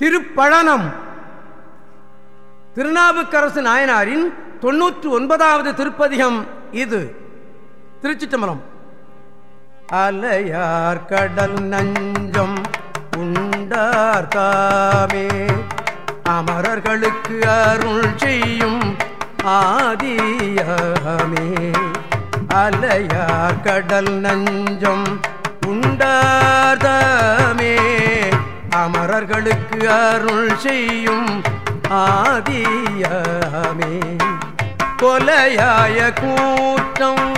திருப்பழனம். திருநாவுக்கரசு நாயனாரின் தொன்னூற்று ஒன்பதாவது திருப்பதிகம் இது. திருச்சிட்டம்பலம் அலையார் கடல் நஞ்சம் உண்டார் தாமே. அமரர்களுக்கு அருள் செய்யும் ஆதியமே அலையார் கடல் நஞ்சம் உண்டார்தாமே அமரர்களுக்கு அருள் செய்யும் ஆதியமே. கொலையாய கூட்டம்.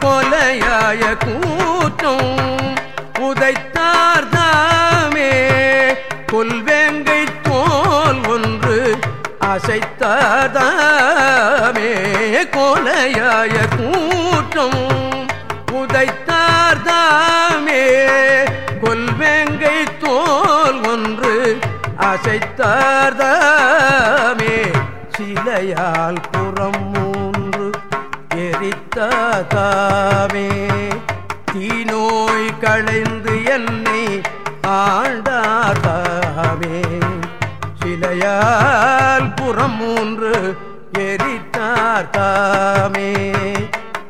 கொலையாய கூட்டம். உதைத்தார்தாமே. கொல்வேங்கை தோல் ஒன்று அசைத்தாதாமே கொலையாய கூட்டம். உதைத்த உதைத்தார்தாமே கொல்வேங்கை தோல் ஒன்று அசைத்தார்தாமே சிலையால் புறம் மூன்று எரித்தாமே தீநோய் களைந்து என்னை ஆண்டாதாமே சிலையால் புறம் மூன்று எரித்தார்தாமே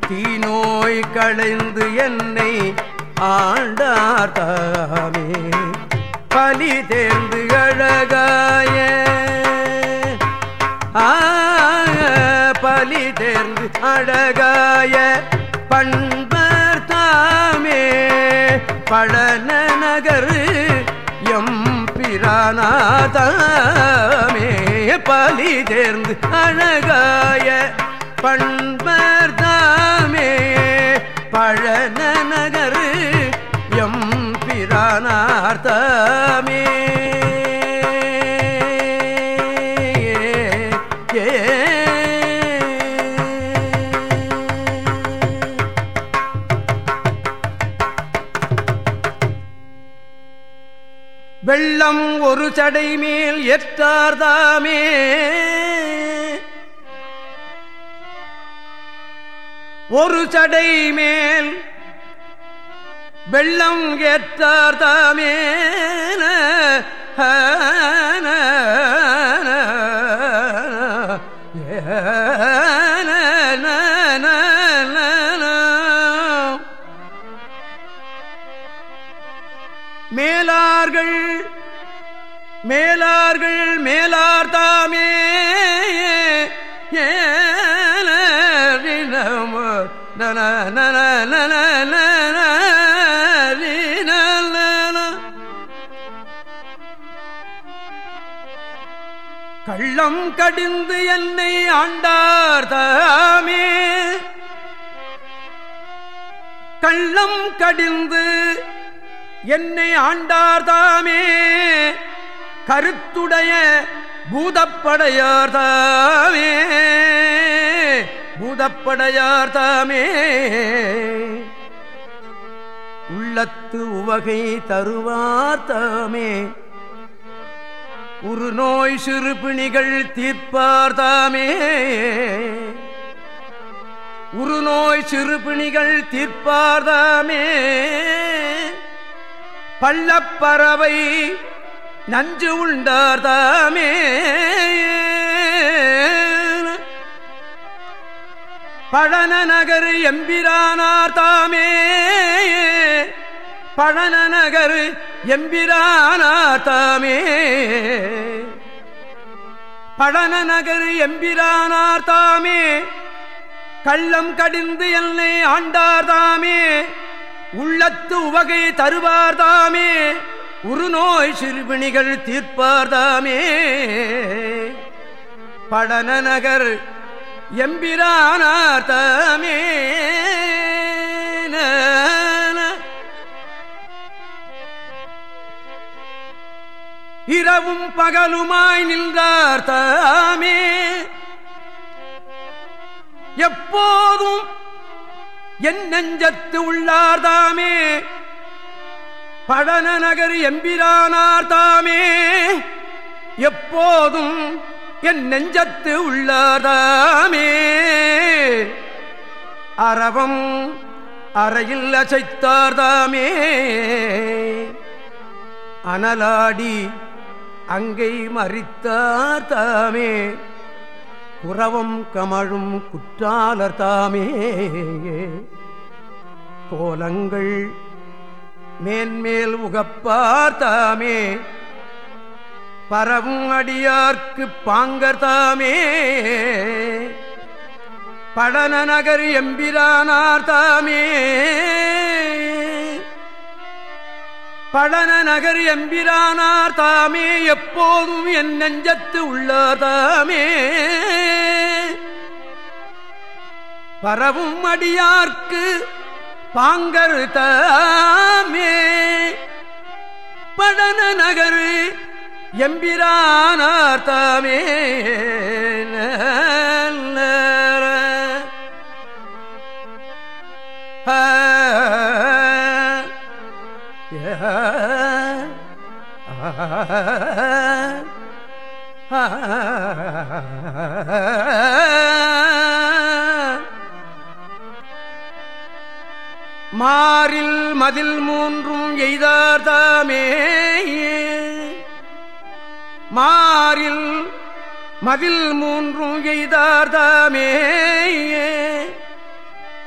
தீநோய் களைந்து என்னை ஆண்டாதாமே பலி தேர்ந்து அழகாய. பலி தேர்ந்து அழகாய. பண்பர் தாமே பழன நகர் எம் பிரானாதாமே பலி தேர்ந்து அழகாய. பண்பர் தாமே பழன நகர் பிரானார்த்தமே வெள்ளம் ஒரு சடை மேல் எற்றார்தாமே ஒரு சடை மேல் வெள்ளம் ஏற்றார்தாமே மேலார்கள் மேலார்கள் மேலார் தாமே நன கள்ளம் கடிந்து என்னை ஆண்டார் தாமே. கள்ளம் கடிந்து என்னை ஆண்டார் தாமே. கருத்துடைய பூதப்படையார் தாமே. பூதப்படையார் தாமே. உள்ளத்து உவகை தருவார் தாமே. உரு நோய் சிறுபிணிகள் தீர்ப்பார்தாமே உரு நோய் சிறுபிணிகள் தீர்ப்பார்தாமே பள்ளப்பறவை நஞ்சு உண்டார்தாமே பழன நகர் எம்பிரானார் தாமே. பழன நகர் எம்பிரானார்த்தாமே பழனநகர் எம்பிரானார்த்தாமே கள்ளம் கடிந்து என்னை ஆண்டார்தாமே உள்ளத்து உவகை தருவார்தாமே உருநோய் சிறுபிணிகள் தீர்ப்பார்தாமே படன நகர் இரவும் பகலுமாய் நின்றார் தாமே. எப்போதும் என் நெஞ்சத்து உள்ளார் தாமே. படன நகர் எம்பிரானார் தாமே. எப்போதும் என் நெஞ்சத்து உள்ளாதாமே அறவம் அறையில் அசைத்தார்தாமே அனலாடி அங்கை மறித்தார் தாமே. குறவம் கமழும் குற்றாலர் தாமே. கோலங்கள் மேன்மேல் உகப்பார் தாமே. பரவும் அடியார்க்கு பாங்கர் தாமே. படன நகர் எம்பிரானார் தாமே. படன நகர் எம்பிரானார் தாமே எப்போதும் என் நெஞ்சத்து உள்ளதாமே பரவும் அடியார்க்கு பாங்கர் தாமே. படன நகர் எம்பிரானார் தாமே. ஆ மாறில் மதில் மூன்றும் எய்தார்தாமே மாறில் மதில் மூன்றும் எய்தார்தாமே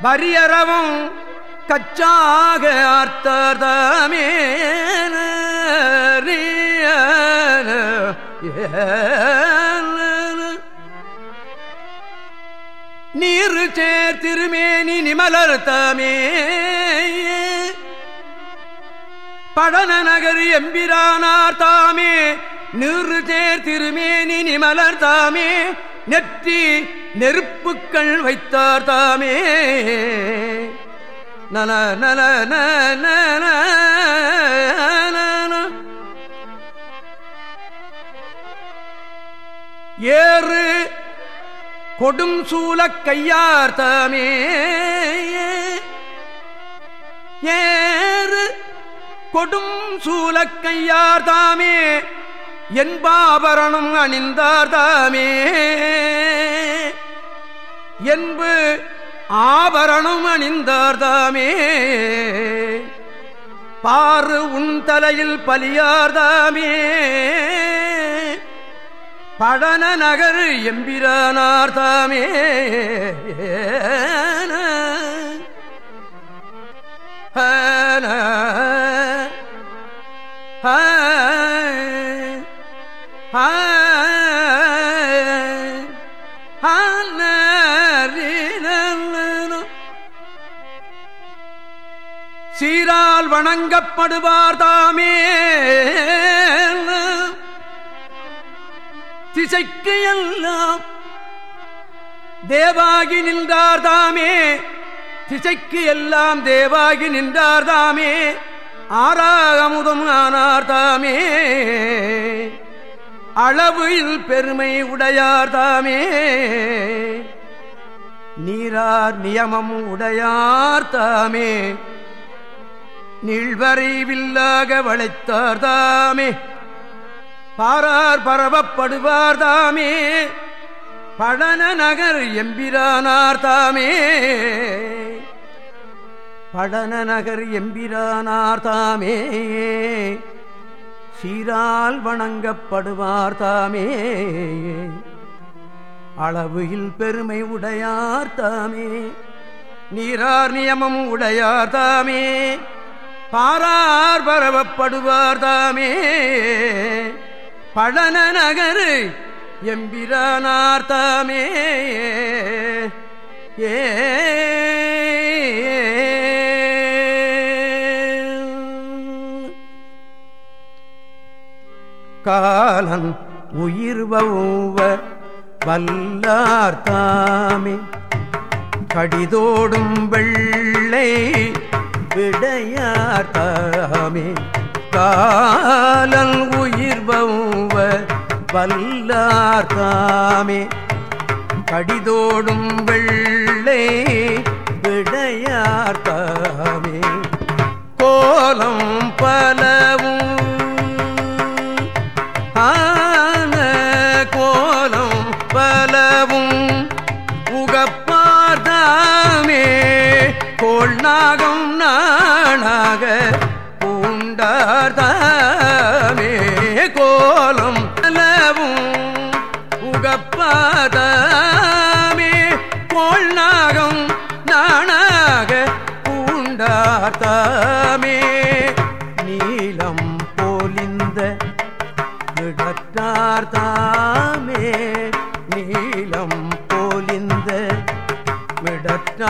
வரியறவும் கச்சாக ஆர்த்தமே நீரு சேர் திருமேனி நிமலர்த்தமே படன நகர் எம்பிரானார் தாமே. நீரு சேர் திருமேனி நிமலர் தாமே. நெற்றி நெருப்புக்கள் வைத்தார் தாமே. நல நல ஏறு கொடும் சூல கையார் தாமே. ஏறு கொடும் சூல கையார் தாமே. என்பாபரணம் அணிந்தார் தாமே. என்பு ஆபரணம் அணிந்தார்தாமே. பாரு உன் தலையில் பலியார்தாமே. படன நகர் எம்பிரானார் வணங்கப்படுவார் தாமே. திசைக்கு எல்லாம் தேவாகி நின்றார் தாமே. திசைக்கு எல்லாம் தேவாகி நின்றார் தாமே. ஆறாகமுதம் ஆனார் தாமே. அளவில் பெருமை உடையார் தாமே. நீரார் நியமம் உடையார் தாமே. நீழ்வறிவில்லாக வளைத்தார்தாமே பாரார் பரவப்படுவார்தாமே பழன நகர் எம்பிரானார் தாமே. பழன நகர் எம்பிரானார் தாமே. சீரால் வணங்கப்படுவார் தாமே. அளவில் பெருமை உடையார் தாமே. நீரார் நியமம் உடையார் தாமே. பாரார் பரவப்படுவார் தாமே. பழன நகரு எம்பிரானார்த்தாமே ஏ. காலன் உயிர் வௌவ வல்லார்த்தாமே கடிதோடும் வெள்ளை விடையார் தாமே. காலன் உயிர் பவுவ வல்லார் தாமே. கடிதோடும் வெள்ளை விடையார்த்தாமே கோலம் பலவும் ஆன கோலம் பலவும் உகப்பார்தாமே கோள் நாகம் நாணாக பூண்டார்தான்.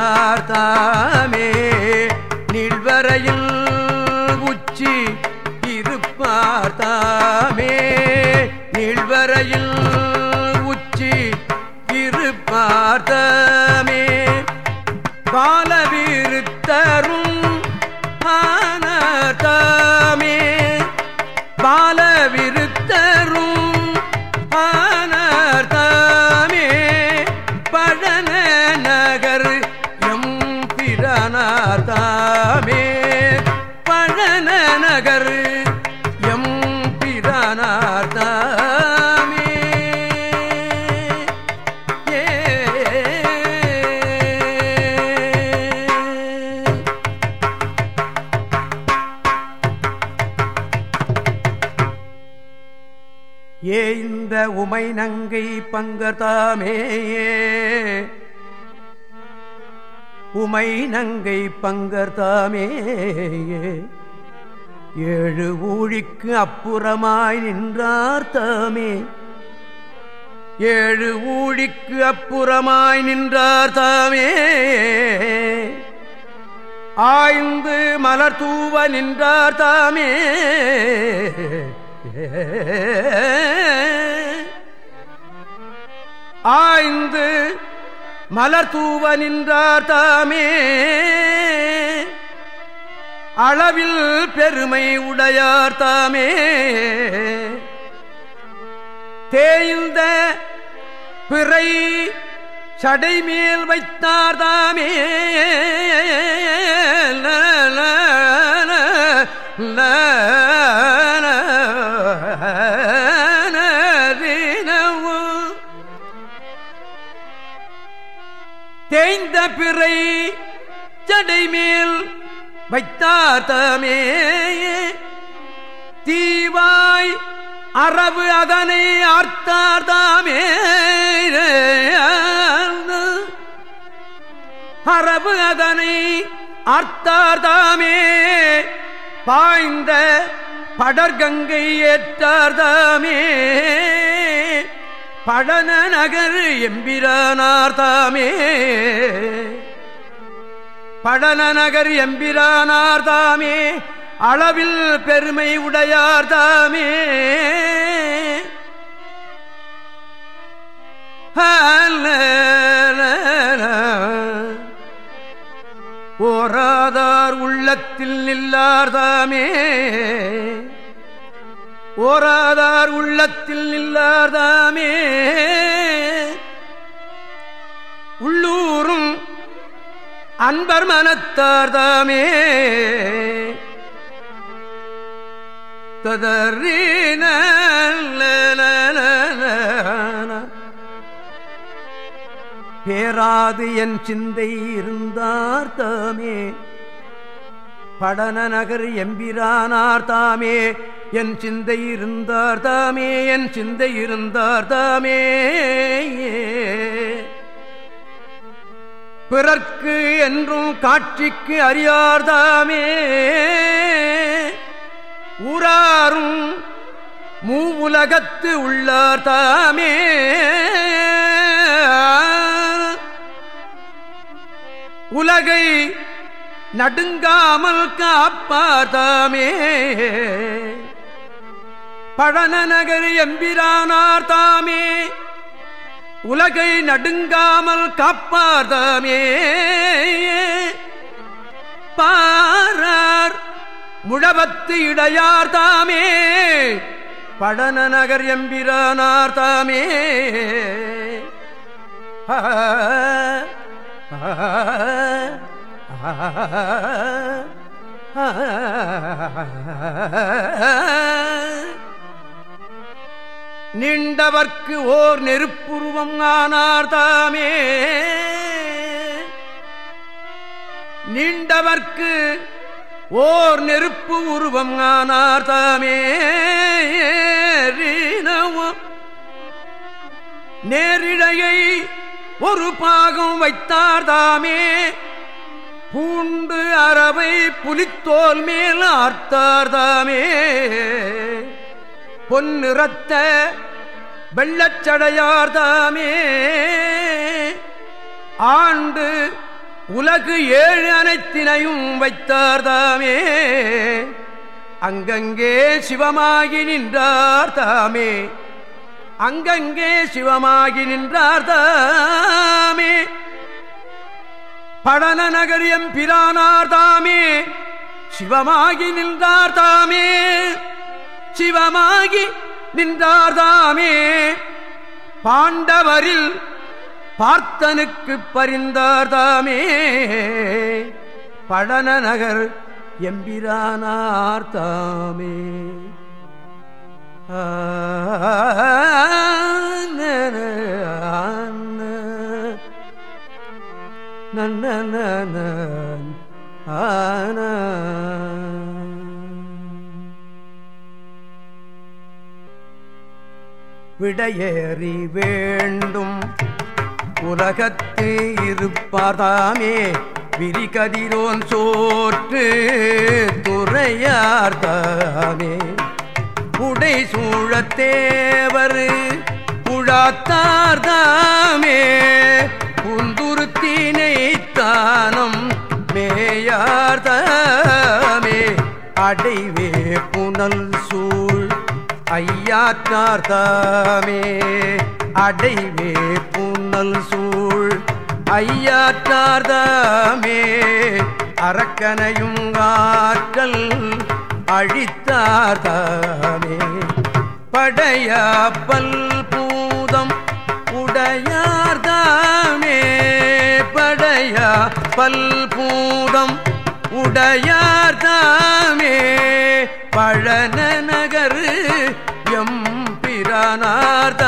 விடத்தார்தாமே நீள்வரையில் உச்சி இருப்பார்தாமே நீள்வரையில் உச்சி இருப்பார்த்த பிரானாதாமே ஏ இந்த உமை நங்கை பங்கர்தாமே. உமை நங்கை பங்கர்தாமே. ஏழு ஊழிக்கு அப்புறமாய் நின்றார் தாமே. ஏழு ஊழிக்கு அப்புறமாய் நின்றார் தாமே. ஆய்ந்து மலர் தூவ நின்றார் தாமே. ஆய்ந்து மலர் தூவ நின்றார் தாமே. அளவில் பெருமை உடையார் தாமே. தேய்ந்த பிறை சடை மேல் வைத்தார் தாமே. தேய்ந்த பிறை சடை மேல் தீவாய் அரபு அதனை ஆர்த்தார்தாமே அரபு அதனை ஆர்த்தார்தாமே பாய்ந்த படர்கங்கை ஏற்றார்தாமே படன நகர் எம்பிரானார்தாமே படன எம்பிரானார் தாமே அளவில் பெருமை உடையார் தாமே. ஓராதார் உள்ளத்தில் நில்லார் தாமே. ஓராதார் உள்ளத்தில் நில்லார் தாமே. உள்ளூரும் அன்பர் மனத்தார் தாமே. ததறீன பேராது என் சிந்தை இருந்தார் தாமே படன நகர் எம்பிரானார் தாமே என் சிந்தை இருந்தார் தாமே என் சிந்தை இருந்தார் தாமே ஏ பிறர்க்கு என்றும் காட்சிக்கு அறியார்தாமே. ஊராரும் மூவுலகத்து உள்ளார் தாமே உலகை நடுங்காமல் காப்பாதாமே பழன நகர் எம்பிரானார் தாமே உலகை நடுங்காமல் காப்பாதாமே பாரார் முழவத்து இடையார் தாமே. படன நகர் எம்பிரானார் தாமே. ஆ, ஆ, ஆ, நின்றவர்க்கு ஓர் நெருப்புருவம் ஆனார் தாமே நீண்டவர்க்கு ஓர் நெருப்பு உருவம் ஆனார் தாமே நேரிடையை ஒரு பாகம் வைத்தார் தாமே பூண்டு அறவை புலித்தோல் மேல் ஆர்த்தார் தாமே பொன்னிறத்த வெள்ளச்சடையார்தாமே ஆண்டு உலகு ஏழு அனைத்தினையும் வைத்தார்தாமே அங்கங்கே சிவமாகி நின்றார் தாமே. அங்கங்கே சிவமாகி நின்றார் தாமே. படன நகரியம் பிரானார் தாமே. சிவமாகி நின்றார் தாமே. சிவமாகி நின்றார்தாமே. பாண்டவரில் பார்த்தனுக்கு பரிந்தார்தாமே. பழன நகர் எம்பிரானார் தாமே நன்ன ஆன விடையேறி வேண்டும். உலகத்து இருப்பாதாமே விரிகதிரோன் சோற்று துறையார்தாமே உடை சூழத்தேவர் உழாத்தார்தாமே புந்துருத்தினை தானம் மேயார்தாமே அடைவே புனல் சூழ் ஐயாற்றார்தாமே. அடைவே புன்னல் சூழ். ஐயாற்றார்தாமே. அரக்கனையும் ஆற்றல் அழித்தார்தாமே. படைய பல் பூதம் உடையார்தாமே. படைய பல் பூதம் உடையார்தாமே. பழன நகரு எம் பிரானார்தாமே